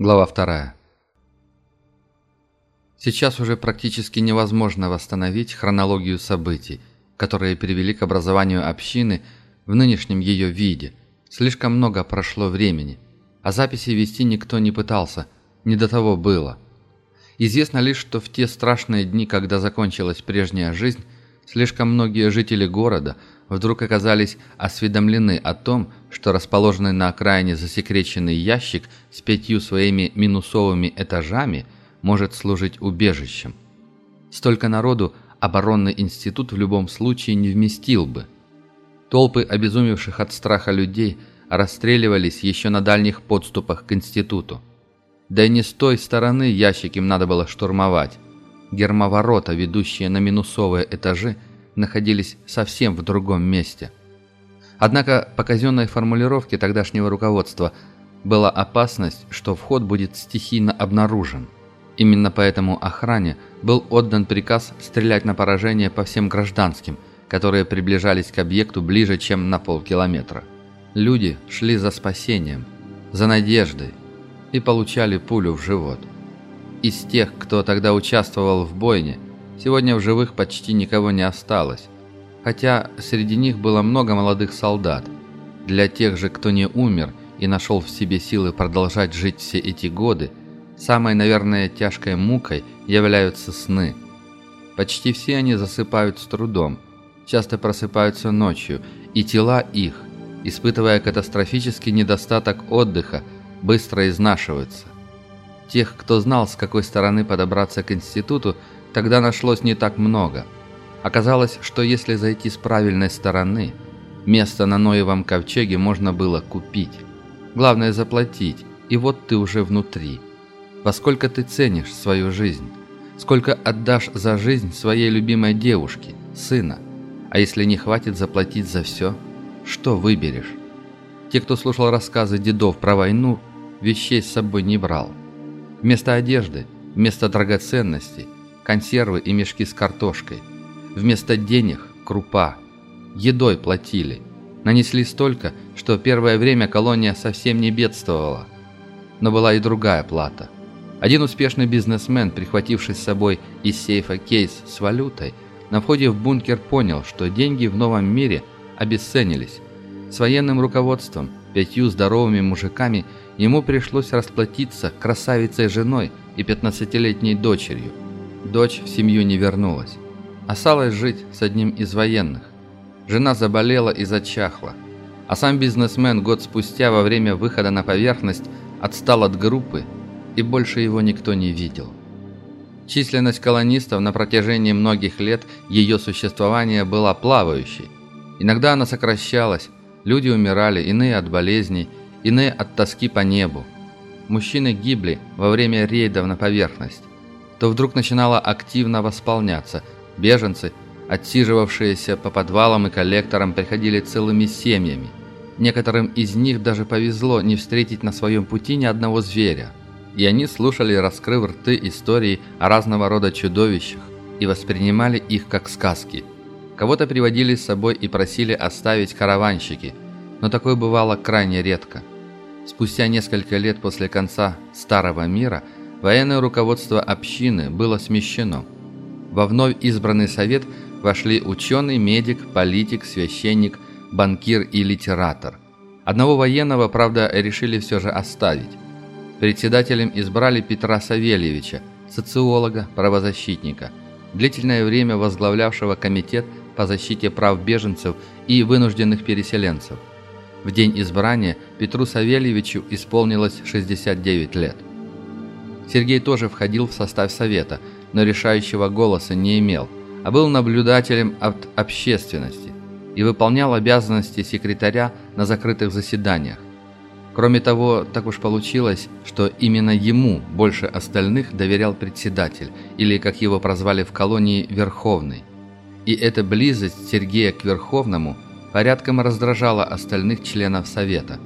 Глава вторая. Сейчас уже практически невозможно восстановить хронологию событий, которые привели к образованию общины в нынешнем ее виде. Слишком много прошло времени, а записи вести никто не пытался, не до того было. Известно лишь, что в те страшные дни, когда закончилась прежняя жизнь, слишком многие жители города – вдруг оказались осведомлены о том, что расположенный на окраине засекреченный ящик с пятью своими минусовыми этажами может служить убежищем. Столько народу оборонный институт в любом случае не вместил бы. Толпы обезумевших от страха людей расстреливались еще на дальних подступах к институту. Да и не с той стороны ящик им надо было штурмовать. Гермоворота, ведущие на минусовые этажи, находились совсем в другом месте. Однако по казенной формулировке тогдашнего руководства была опасность, что вход будет стихийно обнаружен. Именно поэтому охране был отдан приказ стрелять на поражение по всем гражданским, которые приближались к объекту ближе, чем на полкилометра. Люди шли за спасением, за надеждой и получали пулю в живот. Из тех, кто тогда участвовал в бойне – Сегодня в живых почти никого не осталось. Хотя среди них было много молодых солдат. Для тех же, кто не умер и нашел в себе силы продолжать жить все эти годы, самой, наверное, тяжкой мукой являются сны. Почти все они засыпают с трудом, часто просыпаются ночью, и тела их, испытывая катастрофический недостаток отдыха, быстро изнашиваются. Тех, кто знал, с какой стороны подобраться к институту, Тогда нашлось не так много. Оказалось, что если зайти с правильной стороны, место на Ноевом ковчеге можно было купить. Главное заплатить, и вот ты уже внутри. Во сколько ты ценишь свою жизнь? Сколько отдашь за жизнь своей любимой девушке, сына? А если не хватит заплатить за все, что выберешь? Те, кто слушал рассказы дедов про войну, вещей с собой не брал. Вместо одежды, вместо драгоценностей – консервы и мешки с картошкой. Вместо денег – крупа. Едой платили. Нанесли столько, что первое время колония совсем не бедствовала. Но была и другая плата. Один успешный бизнесмен, прихвативший с собой из сейфа кейс с валютой, на входе в бункер понял, что деньги в новом мире обесценились. С военным руководством, пятью здоровыми мужиками, ему пришлось расплатиться красавицей женой и 15-летней дочерью – Дочь в семью не вернулась. Осталось жить с одним из военных. Жена заболела и зачахла. А сам бизнесмен год спустя во время выхода на поверхность отстал от группы, и больше его никто не видел. Численность колонистов на протяжении многих лет ее существования была плавающей. Иногда она сокращалась, люди умирали, иные от болезней, иные от тоски по небу. Мужчины гибли во время рейдов на поверхность то вдруг начинала активно восполняться. Беженцы, отсиживавшиеся по подвалам и коллекторам, приходили целыми семьями. Некоторым из них даже повезло не встретить на своем пути ни одного зверя. И они слушали, раскрыв рты, истории о разного рода чудовищах и воспринимали их как сказки. Кого-то приводили с собой и просили оставить караванщики, но такое бывало крайне редко. Спустя несколько лет после конца Старого мира – военное руководство общины было смещено. Во вновь избранный совет вошли ученый, медик, политик, священник, банкир и литератор. Одного военного, правда, решили все же оставить. Председателем избрали Петра Савельевича, социолога, правозащитника, длительное время возглавлявшего комитет по защите прав беженцев и вынужденных переселенцев. В день избрания Петру Савельевичу исполнилось 69 лет. Сергей тоже входил в состав совета, но решающего голоса не имел, а был наблюдателем от общественности и выполнял обязанности секретаря на закрытых заседаниях. Кроме того, так уж получилось, что именно ему больше остальных доверял председатель, или, как его прозвали в колонии, Верховный. И эта близость Сергея к Верховному порядком раздражала остальных членов Совета.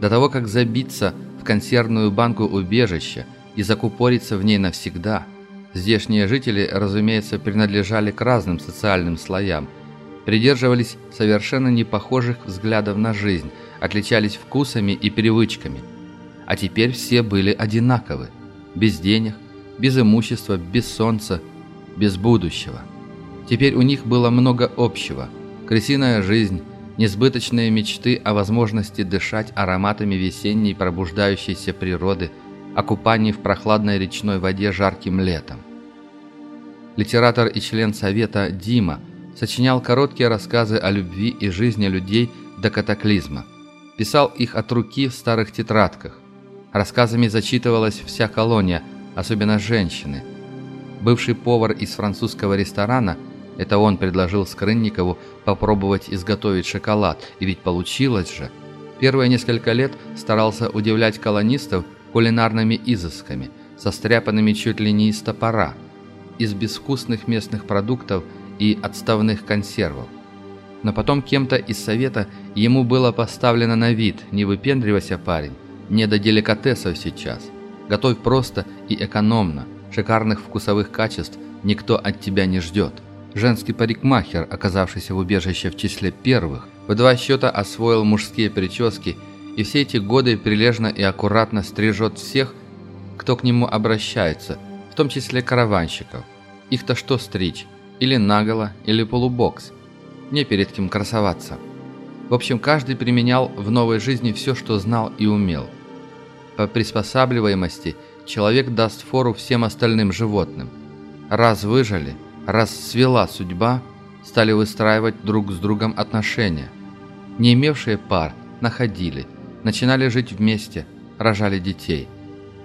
До того, как забиться в консервную банку убежища и закупориться в ней навсегда. Здешние жители, разумеется, принадлежали к разным социальным слоям, придерживались совершенно непохожих взглядов на жизнь, отличались вкусами и привычками. а теперь все были одинаковы. Без денег, без имущества, без солнца, без будущего. Теперь у них было много общего. Крысиная жизнь, несбыточные мечты о возможности дышать ароматами весенней пробуждающейся природы, о купании в прохладной речной воде жарким летом. Литератор и член Совета Дима сочинял короткие рассказы о любви и жизни людей до катаклизма. Писал их от руки в старых тетрадках. Рассказами зачитывалась вся колония, особенно женщины. Бывший повар из французского ресторана, это он предложил Скрынникову попробовать изготовить шоколад, и ведь получилось же. Первые несколько лет старался удивлять колонистов кулинарными изысками, состряпанными чуть ли не из топора, из безвкусных местных продуктов и отставных консервов. Но потом кем-то из совета ему было поставлено на вид «Не выпендривайся, парень, не до деликатесов сейчас. Готовь просто и экономно, шикарных вкусовых качеств никто от тебя не ждет». Женский парикмахер, оказавшийся в убежище в числе первых, в два счета освоил мужские прически и все эти годы прилежно и аккуратно стрижет всех, кто к нему обращается, в том числе караванщиков. Их-то что стричь? Или наголо, или полубокс. Не перед кем красоваться. В общем, каждый применял в новой жизни все, что знал и умел. По приспосабливаемости человек даст фору всем остальным животным. Раз выжили – раз свела судьба, стали выстраивать друг с другом отношения. Не имевшие пар находили, начинали жить вместе, рожали детей.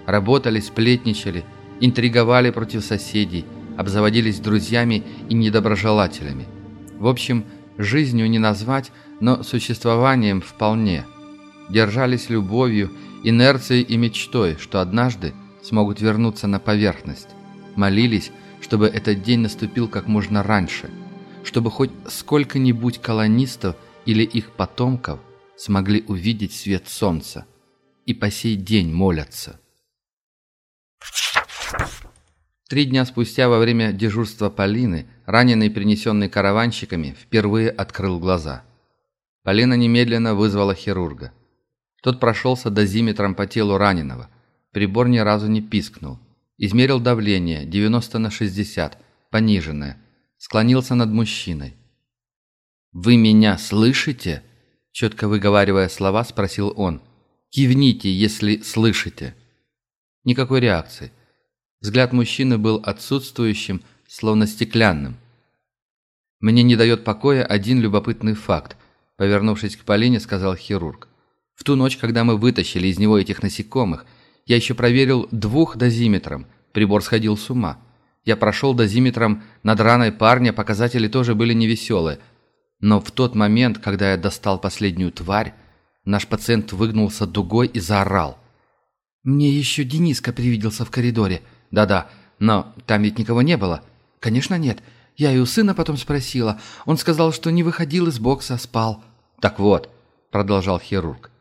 Работали, сплетничали, интриговали против соседей, обзаводились друзьями и недоброжелателями. В общем, жизнью не назвать, но существованием вполне. Держались любовью, инерцией и мечтой, что однажды смогут вернуться на поверхность. Молились, чтобы этот день наступил как можно раньше, чтобы хоть сколько-нибудь колонистов или их потомков смогли увидеть свет солнца и по сей день молятся. Три дня спустя во время дежурства Полины, раненый, принесенный караванщиками, впервые открыл глаза. Полина немедленно вызвала хирурга. Тот прошелся дозиметром по телу раненого. Прибор ни разу не пискнул. Измерил давление 90 на 60, пониженное. Склонился над мужчиной. «Вы меня слышите?» Четко выговаривая слова, спросил он. «Кивните, если слышите». Никакой реакции. Взгляд мужчины был отсутствующим, словно стеклянным. «Мне не дает покоя один любопытный факт», повернувшись к Полине, сказал хирург. «В ту ночь, когда мы вытащили из него этих насекомых, я еще проверил двух дозиметром. Прибор сходил с ума. Я прошел дозиметром над раной парня, показатели тоже были невеселые. Но в тот момент, когда я достал последнюю тварь, наш пациент выгнулся дугой и заорал. «Мне еще Дениска привиделся в коридоре. Да-да, но там ведь никого не было». «Конечно нет. Я и у сына потом спросила. Он сказал, что не выходил из бокса, спал». «Так вот», — продолжал хирург,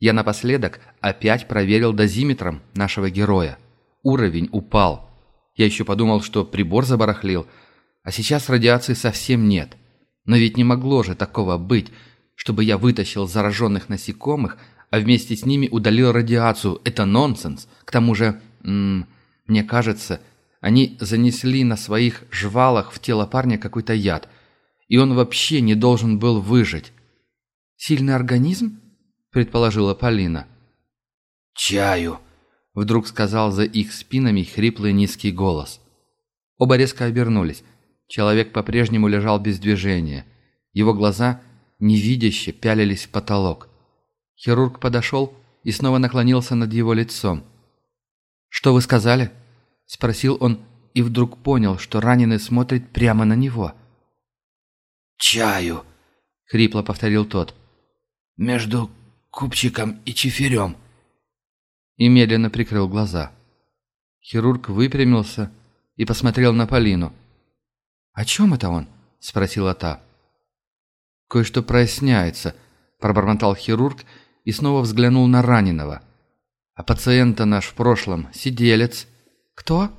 я напоследок опять проверил дозиметром нашего героя. Уровень упал. Я еще подумал, что прибор забарахлил, а сейчас радиации совсем нет. Но ведь не могло же такого быть, чтобы я вытащил зараженных насекомых, а вместе с ними удалил радиацию. Это нонсенс. К тому же, м -м, мне кажется, они занесли на своих жвалах в тело парня какой-то яд, и он вообще не должен был выжить. Сильный организм? предположила Полина. «Чаю!» — вдруг сказал за их спинами хриплый низкий голос. Оба резко обернулись. Человек по-прежнему лежал без движения. Его глаза невидяще пялились в потолок. Хирург подошел и снова наклонился над его лицом. «Что вы сказали?» — спросил он и вдруг понял, что раненый смотрит прямо на него. «Чаю!» — хрипло повторил тот. «Между купчиком и чиферем». И медленно прикрыл глаза. Хирург выпрямился и посмотрел на Полину. «О чем это он?» – спросила та. «Кое-что проясняется», – пробормотал хирург и снова взглянул на раненого. «А пациента наш в прошлом – сиделец». «Кто?»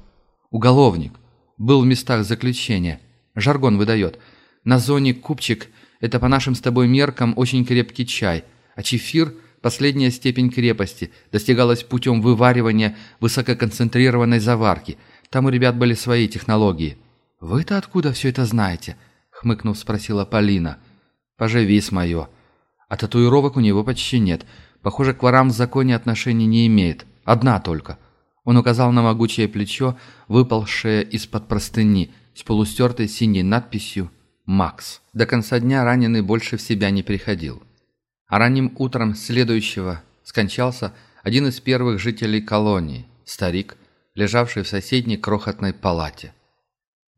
«Уголовник. Был в местах заключения. Жаргон выдает. На зоне купчик – это по нашим с тобой меркам очень крепкий чай – а чефир последняя степень крепости достигалась путем вываривания высококонцентрированной заварки. Там у ребят были свои технологии. «Вы-то откуда все это знаете?» — хмыкнув, спросила Полина. «Поживись, мое». А татуировок у него почти нет. Похоже, к ворам в законе отношений не имеет. Одна только. Он указал на могучее плечо, выпалшее из-под простыни, с полустертой синей надписью «Макс». До конца дня раненый больше в себя не приходил. А ранним утром следующего скончался один из первых жителей колонии, старик, лежавший в соседней крохотной палате.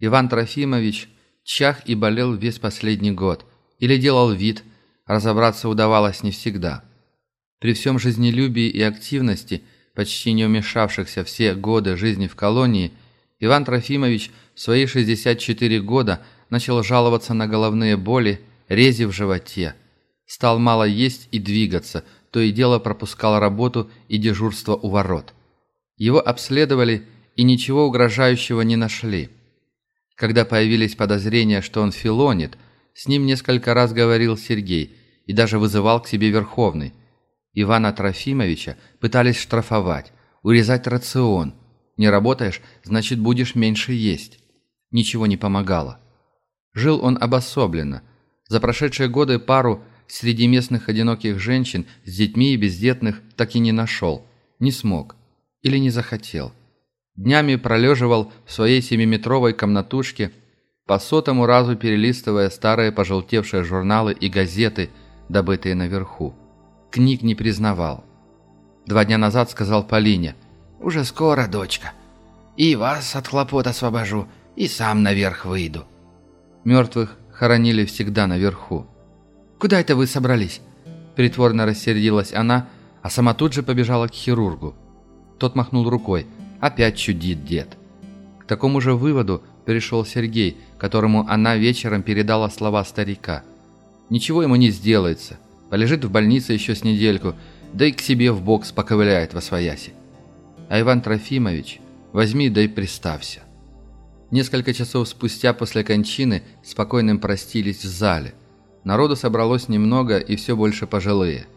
Иван Трофимович чах и болел весь последний год, или делал вид, разобраться удавалось не всегда. При всем жизнелюбии и активности, почти не умешавшихся все годы жизни в колонии, Иван Трофимович в свои 64 года начал жаловаться на головные боли, рези в животе. Стал мало есть и двигаться, то и дело пропускал работу и дежурство у ворот. Его обследовали и ничего угрожающего не нашли. Когда появились подозрения, что он филонит, с ним несколько раз говорил Сергей и даже вызывал к себе Верховный. Ивана Трофимовича пытались штрафовать, урезать рацион. Не работаешь, значит будешь меньше есть. Ничего не помогало. Жил он обособленно. За прошедшие годы пару среди местных одиноких женщин с детьми и бездетных так и не нашел. Не смог. Или не захотел. Днями пролеживал в своей семиметровой комнатушке, по сотому разу перелистывая старые пожелтевшие журналы и газеты, добытые наверху. Книг не признавал. Два дня назад сказал Полине, «Уже скоро, дочка. И вас от хлопот освобожу, и сам наверх выйду». Мертвых хоронили всегда наверху. «Куда это вы собрались?» Притворно рассердилась она, а сама тут же побежала к хирургу. Тот махнул рукой. Опять чудит дед. К такому же выводу перешел Сергей, которому она вечером передала слова старика. Ничего ему не сделается. Полежит в больнице еще с недельку, да и к себе в бокс поковыляет во свояси. А Иван Трофимович, возьми да и приставься. Несколько часов спустя после кончины спокойным простились в зале. Народу собралось немного и все больше пожилые.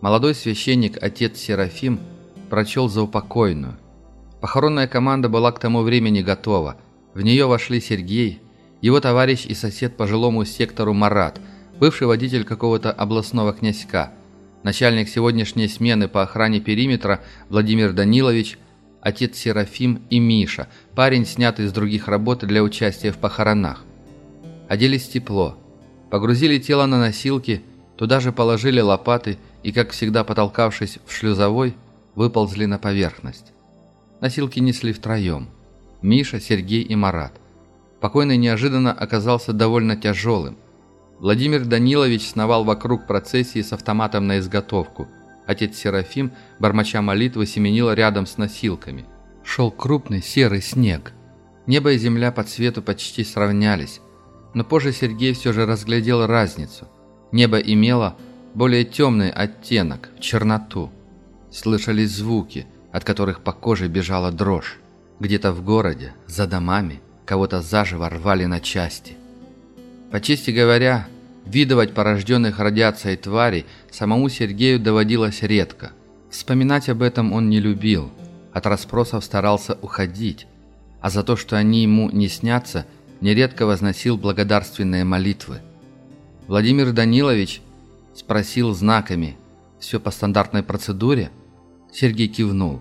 Молодой священник, отец Серафим, прочел за упокойную. Похоронная команда была к тому времени готова. В нее вошли Сергей, его товарищ и сосед по жилому сектору Марат, бывший водитель какого-то областного князька, начальник сегодняшней смены по охране периметра Владимир Данилович – отец Серафим и Миша, парень, снятый из других работ для участия в похоронах. Оделись тепло, погрузили тело на носилки, туда же положили лопаты и, как всегда потолкавшись в шлюзовой, выползли на поверхность. Носилки несли втроем. Миша, Сергей и Марат. Покойный неожиданно оказался довольно тяжелым. Владимир Данилович сновал вокруг процессии с автоматом на изготовку – Отец Серафим, бормоча молитвы, семенил рядом с носилками. Шел крупный серый снег. Небо и земля по цвету почти сравнялись. Но позже Сергей все же разглядел разницу. Небо имело более темный оттенок, черноту. Слышались звуки, от которых по коже бежала дрожь. Где-то в городе, за домами, кого-то заживо рвали на части. По чести говоря, Видывать порожденных радиацией тварей самому Сергею доводилось редко. Вспоминать об этом он не любил, от расспросов старался уходить, а за то, что они ему не снятся, нередко возносил благодарственные молитвы. Владимир Данилович спросил знаками «Все по стандартной процедуре?» Сергей кивнул.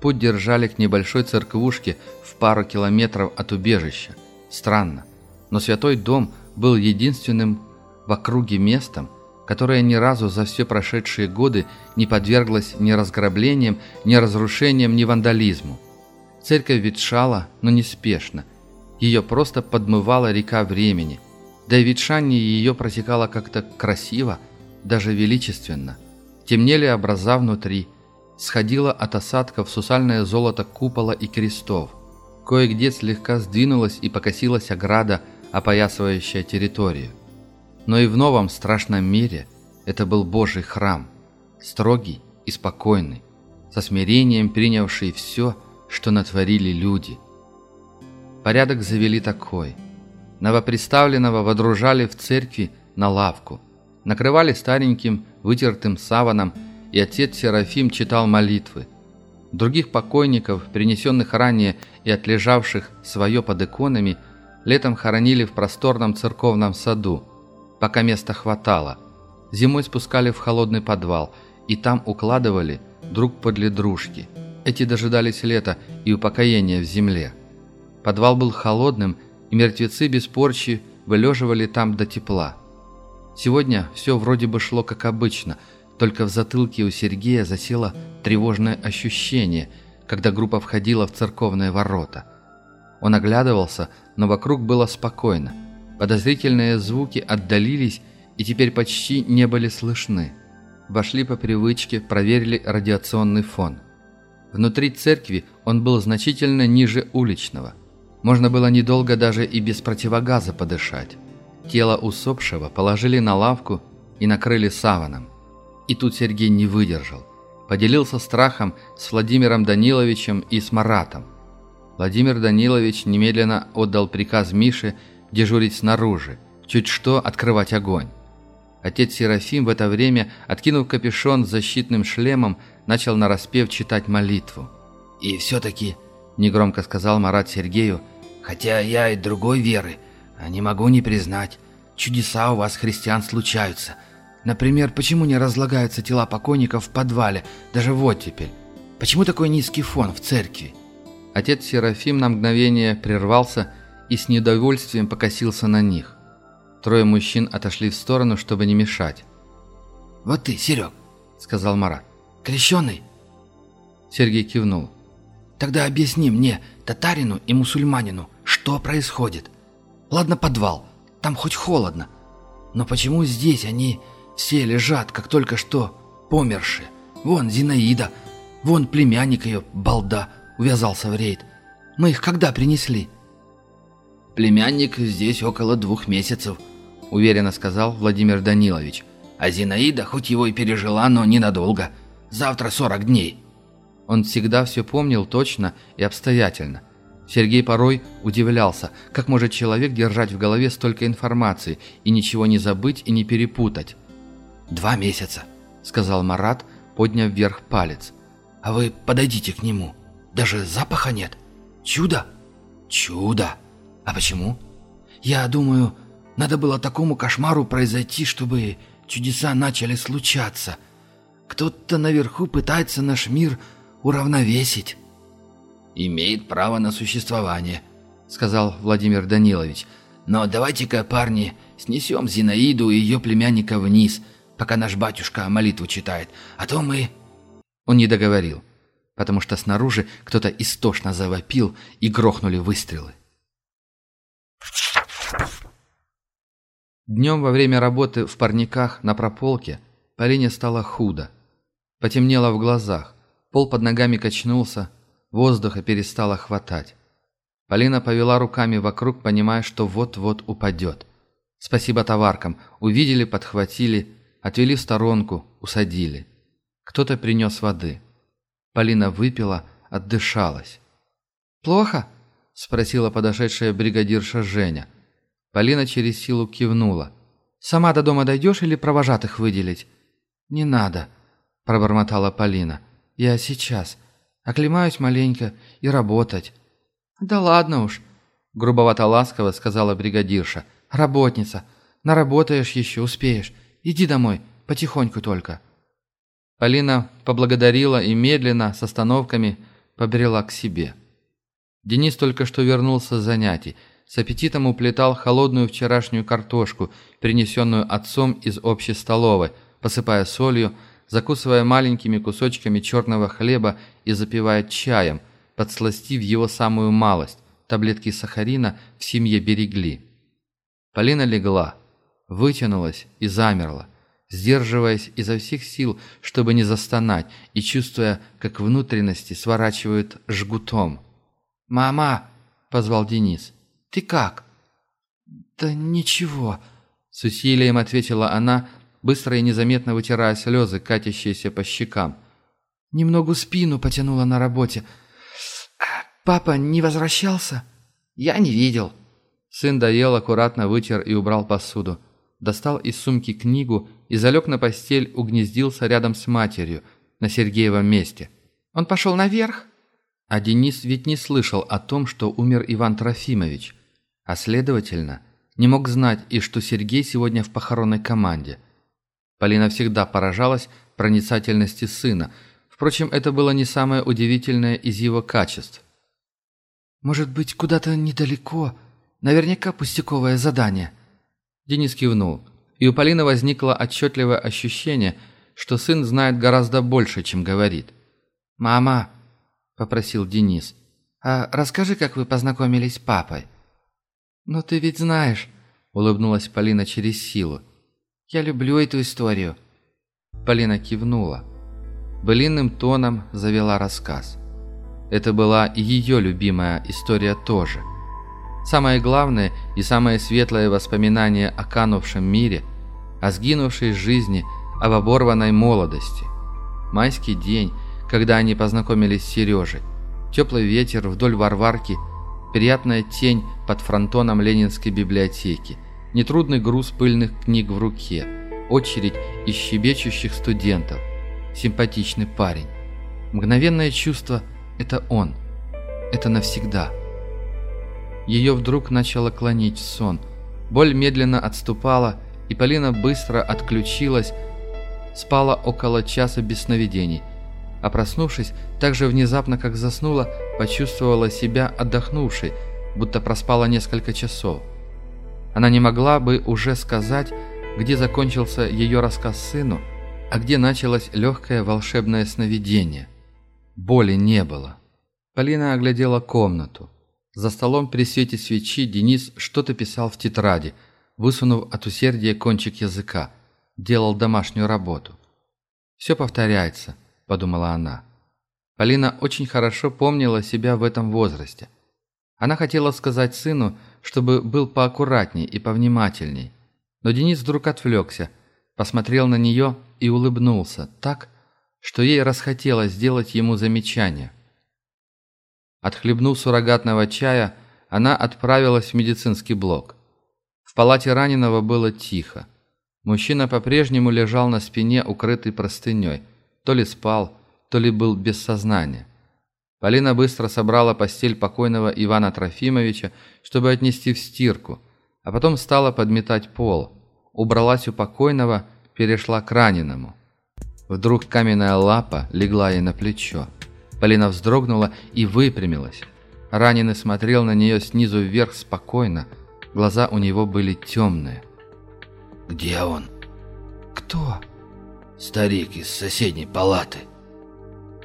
Путь держали к небольшой церквушке в пару километров от убежища. Странно, но святой дом – был единственным в округе местом, которое ни разу за все прошедшие годы не подверглось ни разграблениям, ни разрушениям, ни вандализму. Церковь ветшала, но неспешно. Ее просто подмывала река времени. Да и ветшание ее протекало как-то красиво, даже величественно. Темнели образа внутри, сходило от осадков сусальное золото купола и крестов. Кое-где слегка сдвинулась и покосилась ограда – опоясывающая территорию. Но и в новом страшном мире это был Божий храм, строгий и спокойный, со смирением принявший все, что натворили люди. Порядок завели такой. Новоприставленного водружали в церкви на лавку, накрывали стареньким вытертым саваном, и отец Серафим читал молитвы. Других покойников, принесенных ранее и отлежавших свое под иконами, летом хоронили в просторном церковном саду, пока места хватало. Зимой спускали в холодный подвал, и там укладывали друг подле дружки. Эти дожидались лета и упокоения в земле. Подвал был холодным, и мертвецы без порчи вылеживали там до тепла. Сегодня все вроде бы шло как обычно, только в затылке у Сергея засело тревожное ощущение, когда группа входила в церковные ворота. Он оглядывался, но вокруг было спокойно. Подозрительные звуки отдалились и теперь почти не были слышны. Вошли по привычке, проверили радиационный фон. Внутри церкви он был значительно ниже уличного. Можно было недолго даже и без противогаза подышать. Тело усопшего положили на лавку и накрыли саваном. И тут Сергей не выдержал. Поделился страхом с Владимиром Даниловичем и с Маратом. Владимир Данилович немедленно отдал приказ Мише дежурить снаружи, чуть что открывать огонь. Отец Серафим в это время, откинув капюшон с защитным шлемом, начал нараспев читать молитву. «И все-таки негромко сказал Марат Сергею, «хотя я и другой веры, а не могу не признать, чудеса у вас, христиан, случаются. Например, почему не разлагаются тела покойников в подвале, даже вот теперь? Почему такой низкий фон в церкви?» Отец Серафим на мгновение прервался и с недовольствием покосился на них. Трое мужчин отошли в сторону, чтобы не мешать. «Вот ты, Серег», — сказал Марат, — «крещеный?» Сергей кивнул. Тогда объясни мне, татарину и мусульманину, что происходит. Ладно, подвал, там хоть холодно. Но почему здесь они все лежат, как только что помершие? Вон Зинаида, вон племянник ее, балда, увязался в рейд. Мы их когда принесли?» «Племянник здесь около двух месяцев», — уверенно сказал Владимир Данилович. «А Зинаида, хоть его и пережила, но ненадолго. Завтра сорок дней». Он всегда все помнил точно и обстоятельно. Сергей порой удивлялся, как может человек держать в голове столько информации и ничего не забыть и не перепутать. «Два месяца», — сказал Марат, подняв вверх палец. «А вы подойдите к нему. Даже запаха нет. Чудо? Чудо. А почему? Я думаю, надо было такому кошмару произойти, чтобы чудеса начали случаться. Кто-то наверху пытается наш мир уравновесить. «Имеет право на существование», — сказал Владимир Данилович. «Но давайте-ка, парни, снесем Зинаиду и ее племянника вниз, пока наш батюшка молитву читает, а то мы...» Он не договорил, потому что снаружи кто-то истошно завопил и грохнули выстрелы. Днем во время работы в парниках на прополке Полине стало худо. Потемнело в глазах. Пол под ногами качнулся, воздуха перестало хватать. Полина повела руками вокруг, понимая, что вот-вот упадет. Спасибо товаркам. Увидели, подхватили, отвели в сторонку, усадили. Кто-то принес воды. Полина выпила, отдышалась. «Плохо?» – спросила подошедшая бригадирша Женя. Полина через силу кивнула. «Сама до дома дойдешь или провожатых выделить?» «Не надо», – пробормотала Полина. Я сейчас. Оклемаюсь маленько и работать». «Да ладно уж», — грубовато-ласково сказала бригадирша. «Работница. Наработаешь еще, успеешь. Иди домой, потихоньку только». Полина поблагодарила и медленно, с остановками, побрела к себе. Денис только что вернулся с занятий. С аппетитом уплетал холодную вчерашнюю картошку, принесенную отцом из общей столовой, посыпая солью, закусывая маленькими кусочками черного хлеба и запивая чаем, подсластив его самую малость. Таблетки сахарина в семье берегли. Полина легла, вытянулась и замерла, сдерживаясь изо всех сил, чтобы не застонать, и чувствуя, как внутренности сворачивают жгутом. «Мама!» — позвал Денис. «Ты как?» «Да ничего», — с усилием ответила она, быстро и незаметно вытирая слезы, катящиеся по щекам. «Немного спину потянула на работе. Папа не возвращался?» «Я не видел». Сын доел, аккуратно вытер и убрал посуду. достал из сумки книгу и залег на постель, угнездился рядом с матерью, на Сергеевом месте. «Он пошел наверх?» А Денис ведь не слышал о том, что умер Иван Трофимович, а следовательно, не мог знать и что Сергей сегодня в похоронной команде. Полина всегда поражалась проницательности сына, впрочем, это было не самое удивительное из его качеств. «Может быть, куда-то недалеко? Наверняка пустяковое задание». Денис кивнул, и у Полины возникло отчетливое ощущение, что сын знает гораздо больше, чем говорит. «Мама», — попросил Денис, — «а расскажи, как вы познакомились с папой». «Но ты ведь знаешь», — улыбнулась Полина через силу. «Я люблю эту историю». Полина кивнула. Былинным тоном завела рассказ. Это была ее любимая история тоже. Самое главное и самое светлое воспоминание о канувшем мире, о сгинувшей жизни, об оборванной молодости. Майский день, когда они познакомились с Сережей. Теплый ветер вдоль Варварки, приятная тень под фронтоном Ленинской библиотеки, нетрудный груз пыльных книг в руке, очередь из щебечущих студентов, симпатичный парень. Мгновенное чувство – это он. Это навсегда. Ее вдруг начало клонить в сон. Боль медленно отступала, и Полина быстро отключилась, спала около часа без сновидений. А проснувшись, так же внезапно, как заснула, почувствовала себя отдохнувшей, будто проспала несколько часов. Она не могла бы уже сказать, где закончился ее рассказ сыну, а где началось легкое волшебное сновидение – Боли не было. Полина оглядела комнату. За столом при свете свечи Денис что-то писал в тетради, высунув от усердия кончик языка. Делал домашнюю работу. «Все повторяется», – подумала она. Полина очень хорошо помнила себя в этом возрасте. Она хотела сказать сыну, чтобы был поаккуратней и повнимательней. Но Денис вдруг отвлекся, посмотрел на нее и улыбнулся так, что ей расхотелось сделать ему замечание. Отхлебнув суррогатного чая, она отправилась в медицинский блок. В палате раненого было тихо. Мужчина по-прежнему лежал на спине, укрытый простыней. То ли спал, то ли был без сознания. Полина быстро собрала постель покойного Ивана Трофимовича, чтобы отнести в стирку, а потом стала подметать пол. Убралась у покойного, перешла к раненому. Вдруг каменная лапа легла ей на плечо. Полина вздрогнула и выпрямилась. Раненый смотрел на нее снизу вверх спокойно. Глаза у него были темные. «Где он?» «Кто?» «Старик из соседней палаты».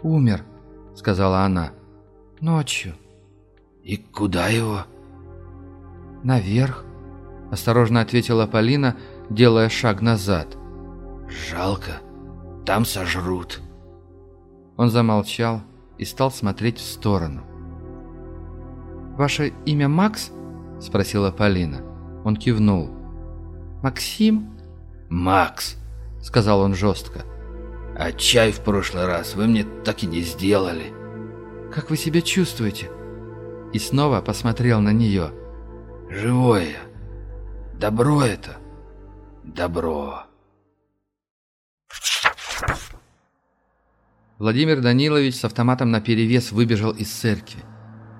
«Умер», — сказала она. «Ночью». «И куда его?» «Наверх», — осторожно ответила Полина, делая шаг назад. «Жалко. Там сожрут». Он замолчал и стал смотреть в сторону. «Ваше имя Макс?» – спросила Полина. Он кивнул. «Максим?» «Макс», – сказал он жестко. «А чай в прошлый раз вы мне так и не сделали». «Как вы себя чувствуете?» И снова посмотрел на нее. «Живое. Добро это. Добро». Владимир Данилович с автоматом наперевес выбежал из церкви.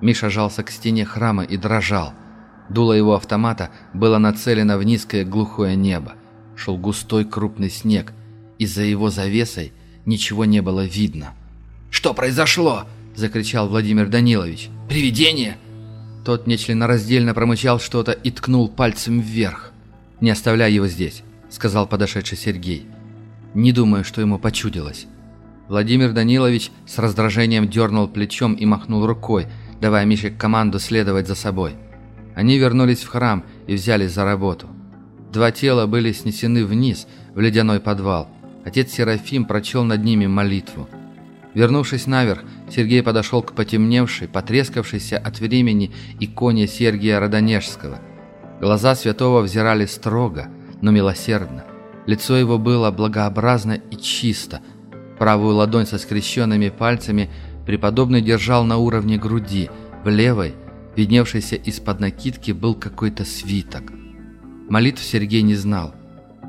Миша жался к стене храма и дрожал. Дуло его автомата было нацелено в низкое глухое небо. Шел густой крупный снег. Из-за его завесой ничего не было видно. «Что произошло?» – закричал Владимир Данилович. «Привидение?» Тот нечленораздельно промычал что-то и ткнул пальцем вверх. «Не оставляй его здесь», – сказал подошедший Сергей. «Не думаю, что ему почудилось». Владимир Данилович с раздражением дернул плечом и махнул рукой, давая Мише команду следовать за собой. Они вернулись в храм и взялись за работу. Два тела были снесены вниз, в ледяной подвал. Отец Серафим прочел над ними молитву. Вернувшись наверх, Сергей подошел к потемневшей, потрескавшейся от времени иконе Сергия Родонежского. Глаза святого взирали строго, но милосердно. Лицо его было благообразно и чисто – Правую ладонь со скрещенными пальцами преподобный держал на уровне груди, в левой, видневшейся из-под накидки, был какой-то свиток. Молитв Сергей не знал,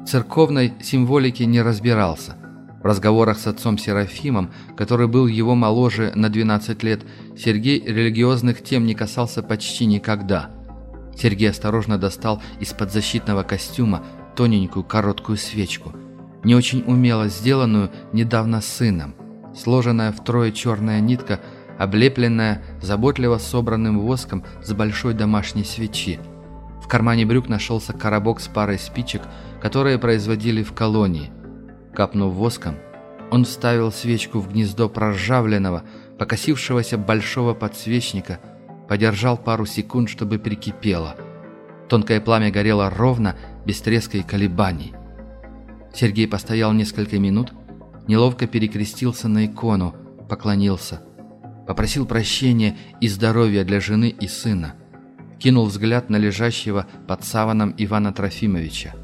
церковной символике не разбирался. В разговорах с отцом Серафимом, который был его моложе на 12 лет, Сергей религиозных тем не касался почти никогда. Сергей осторожно достал из-под защитного костюма тоненькую короткую свечку, не очень умело сделанную недавно сыном. Сложенная втрое черная нитка, облепленная заботливо собранным воском с большой домашней свечи. В кармане брюк нашелся коробок с парой спичек, которые производили в колонии. Капнув воском, он вставил свечку в гнездо проржавленного, покосившегося большого подсвечника, подержал пару секунд, чтобы прикипело. Тонкое пламя горело ровно, без треска и колебаний. Сергей постоял несколько минут, неловко перекрестился на икону, поклонился. Попросил прощения и здоровья для жены и сына. Кинул взгляд на лежащего под саваном Ивана Трофимовича.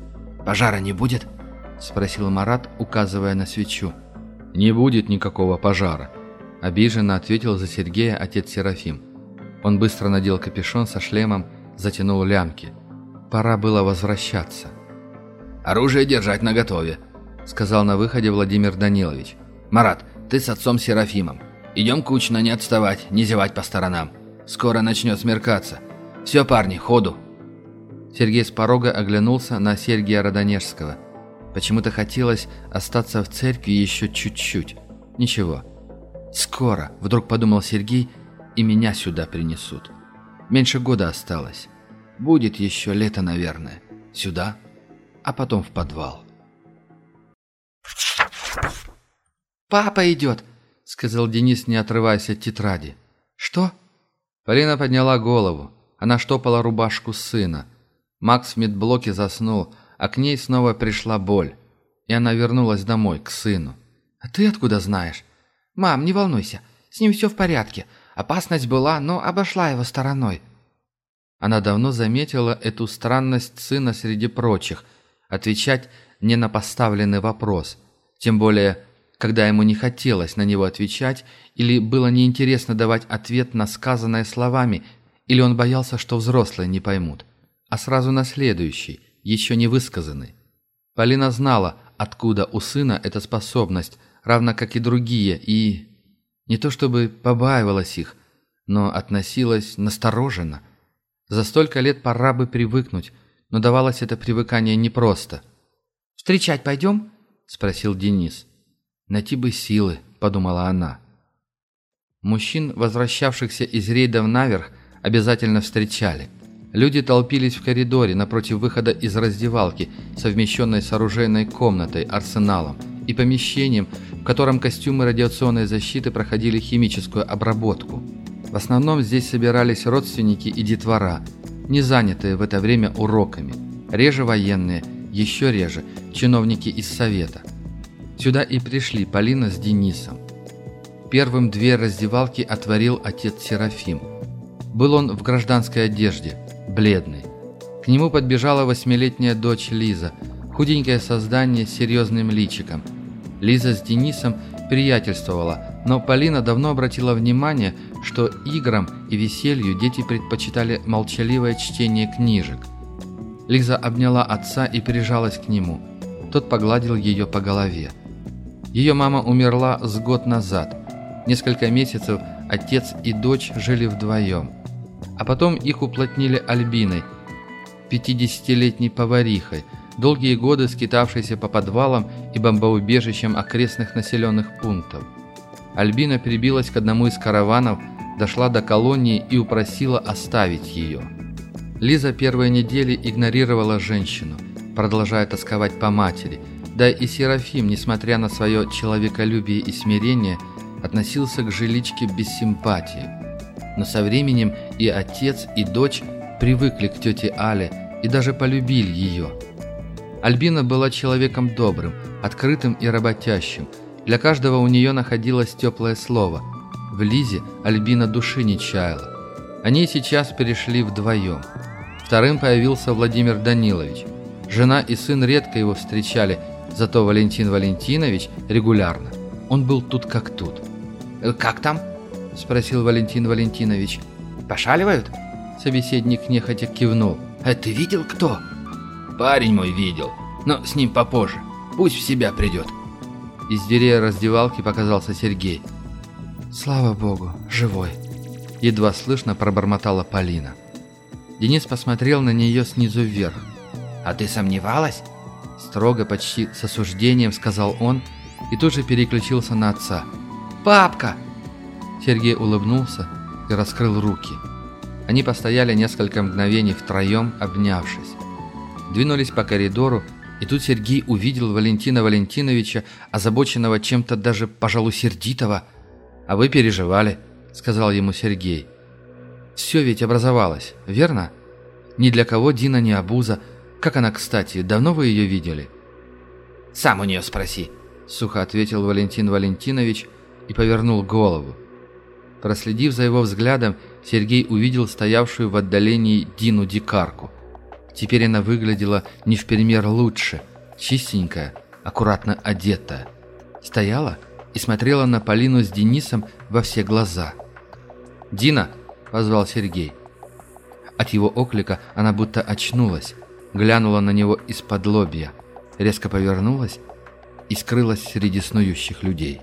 «Пожара не будет?» – спросил Марат, указывая на свечу. «Не будет никакого пожара», – обиженно ответил за Сергея отец Серафим. Он быстро надел капюшон со шлемом, затянул лямки. Пора было возвращаться. «Оружие держать наготове», — сказал на выходе Владимир Данилович. «Марат, ты с отцом Серафимом. Идем кучно, не отставать, не зевать по сторонам. Скоро начнет смеркаться. Все, парни, ходу!» Сергей с порога оглянулся на Сергия Родонежского. Почему-то хотелось остаться в церкви еще чуть-чуть. Ничего. «Скоро», — вдруг подумал Сергей, — «и меня сюда принесут. Меньше года осталось. Будет еще лето, наверное. Сюда, а потом в подвал». «Папа идет!» — сказал Денис, не отрываясь от тетради. «Что?» Полина подняла голову. Она штопала рубашку сына. Макс в медблоке заснул, а к ней снова пришла боль. И она вернулась домой, к сыну. «А ты откуда знаешь?» «Мам, не волнуйся, с ним все в порядке. Опасность была, но обошла его стороной». Она давно заметила эту странность сына среди прочих. Отвечать не на поставленный вопрос. Тем более когда ему не хотелось на него отвечать, или было неинтересно давать ответ на сказанное словами, или он боялся, что взрослые не поймут, а сразу на следующий, еще не высказанный. Полина знала, откуда у сына эта способность, равно как и другие, и не то чтобы побаивалась их, но относилась настороженно. За столько лет пора бы привыкнуть, но давалось это привыкание непросто. «Встречать пойдем?» – спросил Денис. «Найти бы силы», — подумала она. Мужчин, возвращавшихся из рейдов наверх, обязательно встречали. Люди толпились в коридоре напротив выхода из раздевалки, совмещенной с оружейной комнатой, арсеналом и помещением, в котором костюмы радиационной защиты проходили химическую обработку. В основном здесь собирались родственники и детвора, не занятые в это время уроками, реже военные, еще реже чиновники из совета – Сюда и пришли Полина с Денисом. Первым две раздевалки отворил отец Серафим. Был он в гражданской одежде, бледный. К нему подбежала восьмилетняя дочь Лиза, худенькое создание с серьезным личиком. Лиза с Денисом приятельствовала, но Полина давно обратила внимание, что играм и веселью дети предпочитали молчаливое чтение книжек. Лиза обняла отца и прижалась к нему. Тот погладил ее по голове. Ее мама умерла с год назад. Несколько месяцев отец и дочь жили вдвоем. А потом их уплотнили Альбиной, 50-летней поварихой, долгие годы скитавшейся по подвалам и бомбоубежищам окрестных населенных пунктов. Альбина прибилась к одному из караванов, дошла до колонии и упросила оставить ее. Лиза первые недели игнорировала женщину, продолжая тосковать по матери – да и Серафим, несмотря на свое человеколюбие и смирение, относился к жиличке без симпатии. Но со временем и отец, и дочь привыкли к тете Але и даже полюбили ее. Альбина была человеком добрым, открытым и работящим. Для каждого у нее находилось теплое слово. В Лизе Альбина души не чаяла. Они сейчас перешли вдвоем. Вторым появился Владимир Данилович. Жена и сын редко его встречали, Зато Валентин Валентинович регулярно. Он был тут как тут. «Э, «Как там?» – спросил Валентин Валентинович. «Пошаливают?» Собеседник нехотя кивнул. «А ты видел кто?» «Парень мой видел. Но с ним попозже. Пусть в себя придет». Из дверей раздевалки показался Сергей. «Слава богу, живой!» Едва слышно пробормотала Полина. Денис посмотрел на нее снизу вверх. «А ты сомневалась?» Строго, почти с осуждением сказал он и тут же переключился на отца. «Папка!» Сергей улыбнулся и раскрыл руки. Они постояли несколько мгновений втроем, обнявшись. Двинулись по коридору, и тут Сергей увидел Валентина Валентиновича, озабоченного чем-то даже, пожалуй, сердитого. «А вы переживали», — сказал ему Сергей. «Все ведь образовалось, верно? Ни для кого Дина не обуза. Как она, кстати, давно вы ее видели?» «Сам у нее спроси», — сухо ответил Валентин Валентинович и повернул голову. Проследив за его взглядом, Сергей увидел стоявшую в отдалении Дину Дикарку. Теперь она выглядела не в пример лучше, чистенькая, аккуратно одетая. Стояла и смотрела на Полину с Денисом во все глаза. «Дина!» – позвал Сергей. От его оклика она будто очнулась, глянула на него из-под лобья, резко повернулась и скрылась среди снующих людей.